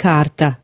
carta.